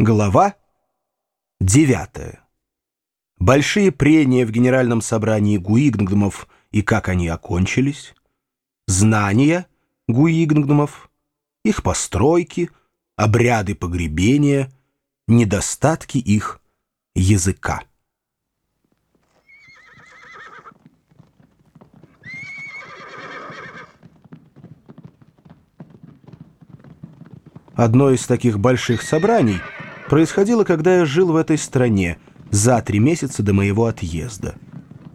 Глава 9. Большие прения в Генеральном собрании Гуигнгдомов и как они окончились. Знания Гуигнгдомов, их постройки, обряды погребения, недостатки их языка. Одно из таких больших собраний — происходило, когда я жил в этой стране, за три месяца до моего отъезда.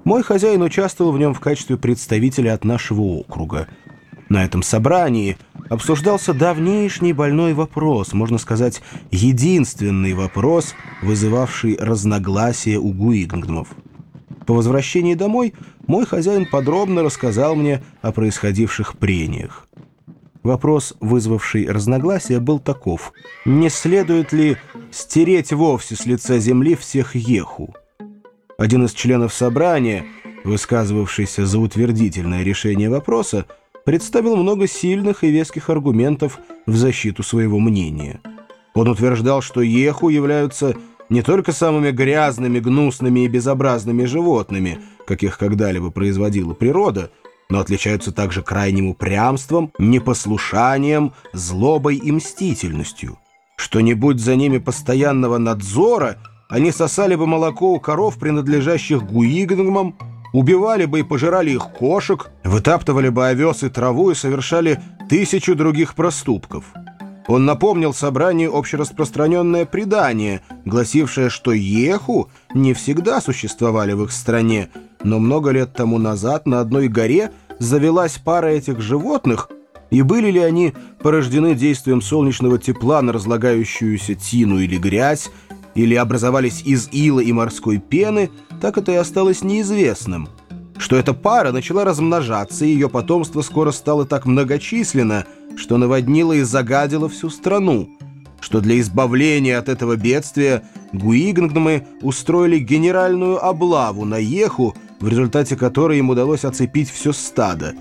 Мой хозяин участвовал в нем в качестве представителя от нашего округа. На этом собрании обсуждался давнейшний больной вопрос, можно сказать, единственный вопрос, вызывавший разногласия у Гуигнгдмов. По возвращении домой мой хозяин подробно рассказал мне о происходивших прениях. Вопрос, вызвавший разногласия, был таков. Не следует ли стереть вовсе с лица земли всех еху? Один из членов собрания, высказывавшийся за утвердительное решение вопроса, представил много сильных и веских аргументов в защиту своего мнения. Он утверждал, что еху являются не только самыми грязными, гнусными и безобразными животными, каких когда-либо производила природа, но отличаются также крайним упрямством, непослушанием, злобой и мстительностью. Что-нибудь за ними постоянного надзора, они сосали бы молоко у коров, принадлежащих гуигнгмам, убивали бы и пожирали их кошек, вытаптывали бы овес и траву и совершали тысячу других проступков. Он напомнил собранию общераспространенное предание, гласившее, что еху не всегда существовали в их стране, но много лет тому назад на одной горе – завелась пара этих животных, и были ли они порождены действием солнечного тепла на разлагающуюся тину или грязь, или образовались из ила и морской пены, так это и осталось неизвестным. Что эта пара начала размножаться, и ее потомство скоро стало так многочисленно, что наводнило и загадило всю страну, что для избавления от этого бедствия гуигнгномы устроили генеральную облаву на Еху, в результате которой им удалось оцепить все стадо.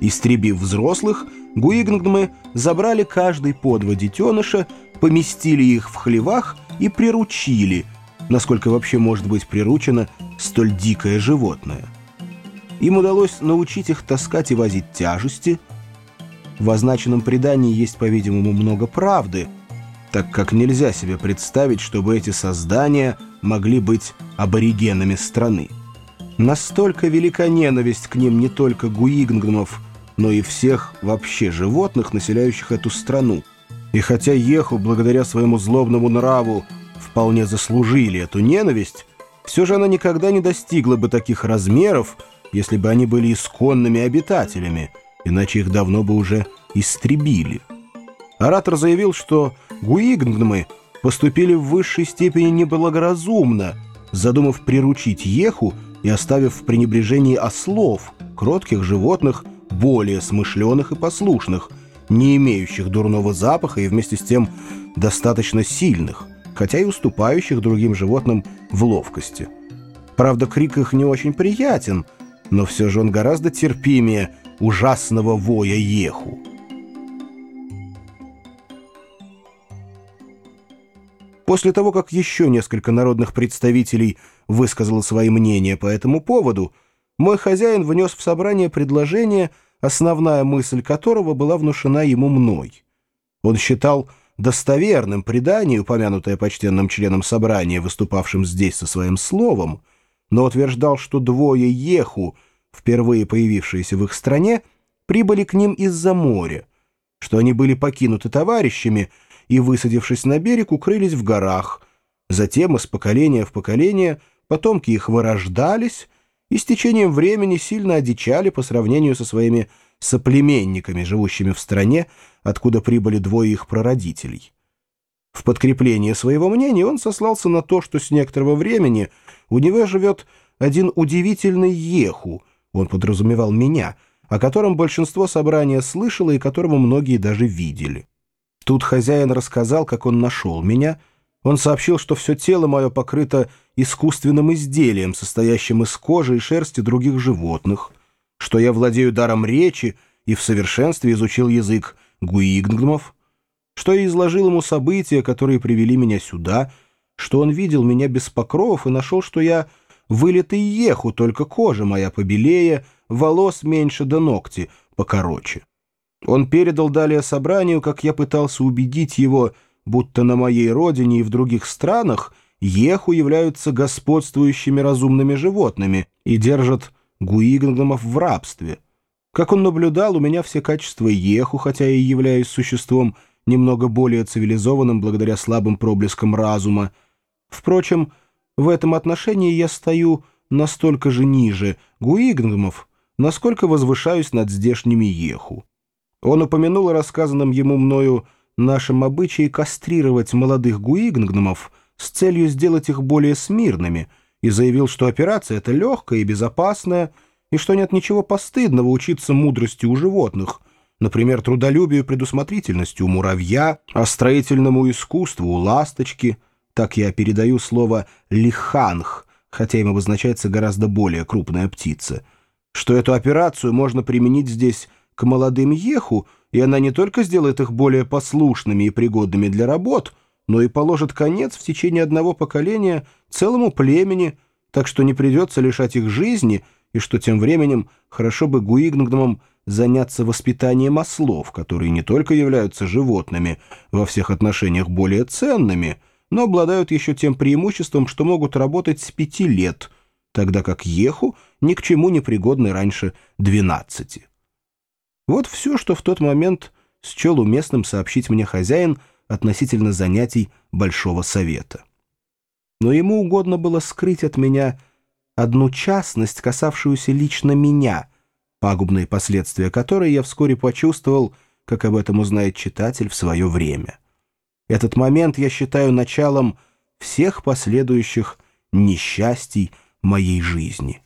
Истребив взрослых, гуигнгмы забрали каждый по два детеныша, поместили их в хлевах и приручили, насколько вообще может быть приручено столь дикое животное. Им удалось научить их таскать и возить тяжести. В означенном предании есть, по-видимому, много правды, так как нельзя себе представить, чтобы эти создания могли быть аборигенами страны. Настолько велика ненависть к ним не только гуигнгномов, но и всех вообще животных, населяющих эту страну. И хотя Еху, благодаря своему злобному нраву, вполне заслужили эту ненависть, все же она никогда не достигла бы таких размеров, если бы они были исконными обитателями, иначе их давно бы уже истребили. Оратор заявил, что гуигнгномы поступили в высшей степени неблагоразумно, задумав приручить Еху и оставив в пренебрежении ослов, кротких животных, более смышленых и послушных, не имеющих дурного запаха и вместе с тем достаточно сильных, хотя и уступающих другим животным в ловкости. Правда, крик их не очень приятен, но все же он гораздо терпимее ужасного воя еху. После того, как еще несколько народных представителей высказало свои мнения по этому поводу, мой хозяин внес в собрание предложение, основная мысль которого была внушена ему мной. Он считал достоверным предание, упомянутое почтенным членом собрания, выступавшим здесь со своим словом, но утверждал, что двое еху, впервые появившиеся в их стране, прибыли к ним из-за моря, что они были покинуты товарищами, и, высадившись на берег, укрылись в горах. Затем из поколения в поколение потомки их вырождались и с течением времени сильно одичали по сравнению со своими соплеменниками, живущими в стране, откуда прибыли двое их прародителей. В подкрепление своего мнения он сослался на то, что с некоторого времени у него живет один удивительный еху, он подразумевал меня, о котором большинство собрания слышало и которого многие даже видели. Тут хозяин рассказал, как он нашел меня. Он сообщил, что все тело мое покрыто искусственным изделием, состоящим из кожи и шерсти других животных, что я владею даром речи и в совершенстве изучил язык гуигнгмов, что я изложил ему события, которые привели меня сюда, что он видел меня без покров и нашел, что я вылитый еху, только кожа моя побелее, волос меньше да ногти покороче. Он передал далее собранию, как я пытался убедить его, будто на моей родине и в других странах еху являются господствующими разумными животными и держат гуигнгомов в рабстве. Как он наблюдал, у меня все качества еху, хотя и являюсь существом немного более цивилизованным благодаря слабым проблескам разума. Впрочем, в этом отношении я стою настолько же ниже гуигнгомов, насколько возвышаюсь над здешними еху. Он упомянул о рассказанном ему мною нашем обычае кастрировать молодых гуигнгномов с целью сделать их более смирными и заявил, что операция эта легкая и безопасная, и что нет ничего постыдного учиться мудрости у животных, например, трудолюбию предусмотрительности у муравья, а строительному искусству у ласточки, так я передаю слово «лиханх», хотя им обозначается гораздо более крупная птица, что эту операцию можно применить здесь к молодым еху, и она не только сделает их более послушными и пригодными для работ, но и положит конец в течение одного поколения целому племени, так что не придется лишать их жизни, и что тем временем хорошо бы Гуигнгдомам заняться воспитанием ослов, которые не только являются животными, во всех отношениях более ценными, но обладают еще тем преимуществом, что могут работать с пяти лет, тогда как еху ни к чему не пригодны раньше двенадцати. Вот все, что в тот момент счел уместным сообщить мне хозяин относительно занятий Большого Совета. Но ему угодно было скрыть от меня одну частность, касавшуюся лично меня, пагубные последствия которой я вскоре почувствовал, как об этом узнает читатель в свое время. Этот момент я считаю началом всех последующих несчастий моей жизни.